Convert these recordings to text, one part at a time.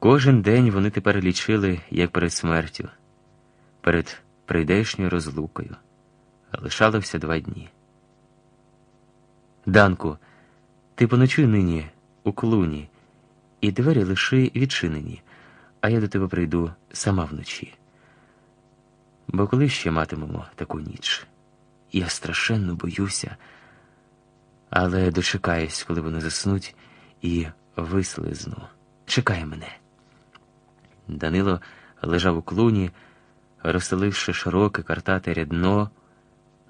Кожен день вони тепер лічили, як перед смертю, перед прийдешньою розлукою. Лишалося два дні. Данку, ти поночуй нині у клуні, і двері лиши відчинені, а я до тебе прийду сама вночі. Бо коли ще матимемо таку ніч? Я страшенно боюся, але дочекаюсь, коли вони заснуть, і вислизну. Чекай мене. Данило лежав у клуні, розстеливши широке картате рядно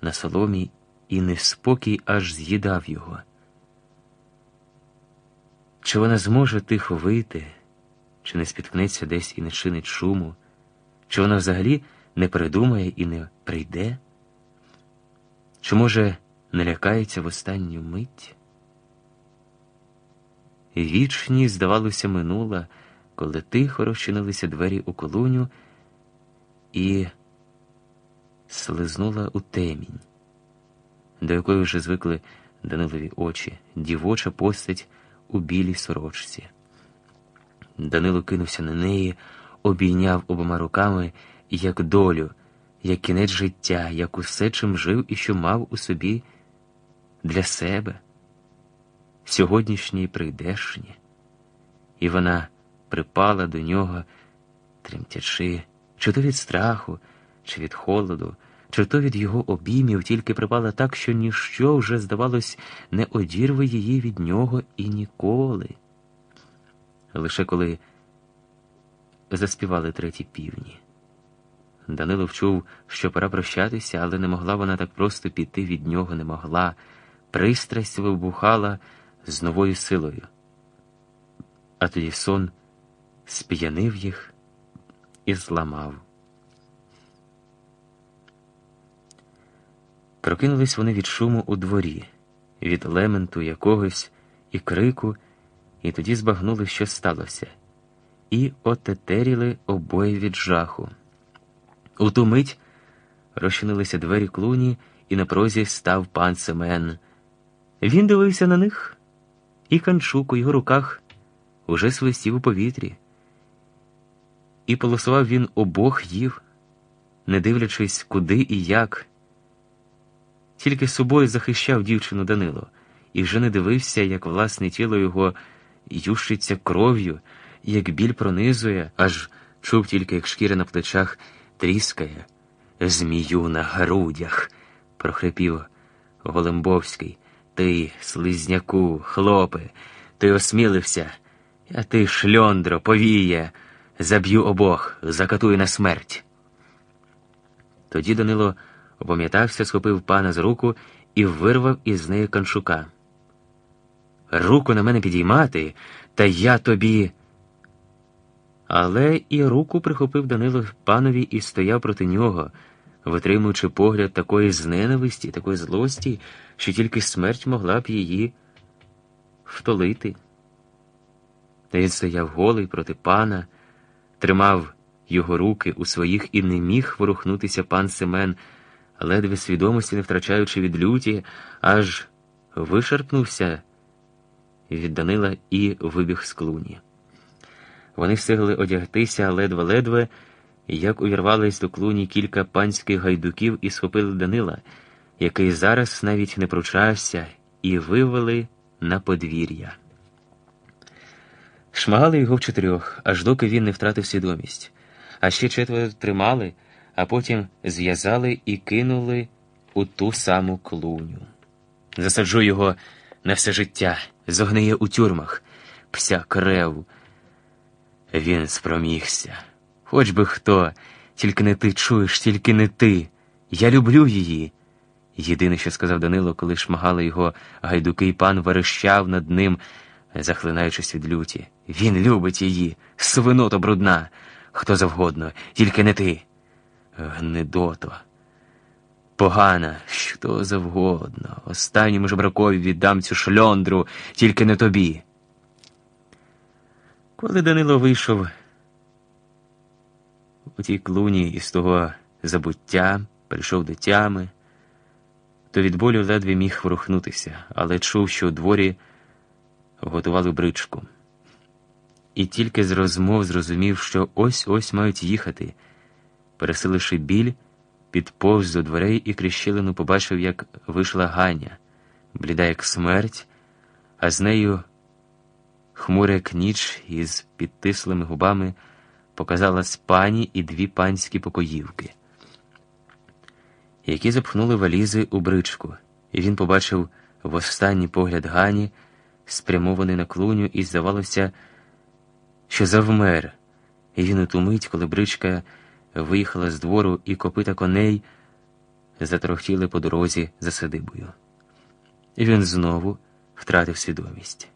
на соломі, і неспокій аж з'їдав його. Чи вона зможе тихо вийти, чи не спіткнеться десь і не чинить шуму, чи вона взагалі не придумає і не прийде? Чи, може, не лякається в останню мить? Вічність, здавалося, минула, коли тихо розчинилися двері у колуню і слизнула у темінь, до якої вже звикли Данилові очі, дівоча постать у білій сорочці. Данило кинувся на неї, обійняв обома руками як долю, як кінець життя, як усе, чим жив і що мав у собі для себе, сьогоднішнє і прийдешнє. І вона припала до нього, тремтячи, чи то від страху, чи від холоду, чи то від його обіймів, тільки припала так, що ніщо вже, здавалось, не одірве її від нього і ніколи. Лише коли заспівали треті півні. Данило вчув, що пора прощатися, але не могла вона так просто піти від нього, не могла. Пристрасть вибухала з новою силою. А тоді сон сп'янив їх і зламав. Прокинулись вони від шуму у дворі, від лементу якогось і крику, і тоді збагнули, що сталося, і отетеріли обоє від жаху. У ту мить розчинилися двері клуні, і на прозі став пан Семен. Він дивився на них, і канчук у його руках уже свистів у повітрі. І полосував він обох їв, не дивлячись, куди і як. Тільки собою захищав дівчину Данило, і вже не дивився, як власне тіло його ющиться кров'ю, як біль пронизує, аж чув тільки, як шкіра на плечах тріскає, змію на грудях, прохрипів Голембовський. Ти, слизняку, хлопе, ти осмілився, а ти, шльондро, повіє, заб'ю обох, закатую на смерть. Тоді Данило опам'ятався, схопив пана з руку і вирвав із неї каншука. Руку на мене підіймати, та я тобі. Але і руку прихопив Данило панові і стояв проти нього, витримуючи погляд такої зненависті, такої злості, що тільки смерть могла б її втолити. Та він стояв голий проти пана, тримав його руки у своїх і не міг ворухнутися пан Семен, ледве свідомості не втрачаючи від люті, аж вишарпнувся від Данила і вибіг з клуні. Вони встигли одягтися ледве-ледве, як увірвались до клуні кілька панських гайдуків і схопили Данила, який зараз навіть не пручався, і вивели на подвір'я. Шмагали його в чотирьох, аж доки він не втратив свідомість, а ще четверо тримали, а потім зв'язали і кинули у ту саму клуню. Засаджу його на все життя, зогниє у тюрмах, пся крев. Він спромігся. Хоч би хто, тільки не ти чуєш, тільки не ти. Я люблю її. Єдине, що сказав Данило, коли шмагали його гайдуки, і пан верещав над ним, захлинаючись від люті. Він любить її, свинота брудна, хто завгодно, тільки не ти. Гнедото. Погана, що завгодно. Останньому жебракові віддам цю шльондру, тільки не тобі. Коли Данило вийшов у тій клуні із того забуття, прийшов до тями, то від болю ледве міг ворухнутися, але чув, що у дворі готували бричку. і тільки з розмов зрозумів, що ось ось мають їхати. Пересиливши біль, підповз до дверей і кріщилину побачив, як вийшла Ганя, бліда, як смерть, а з нею хмуре як ніч із підтислими губами показала пані і дві панські покоївки, які запхнули валізи у бричку, і він побачив в останній погляд Гані, спрямований на клуню, і здавалося, що завмер, і він у ту мить, коли бричка виїхала з двору, і копита коней затрохтіли по дорозі за садибою. І він знову втратив свідомість.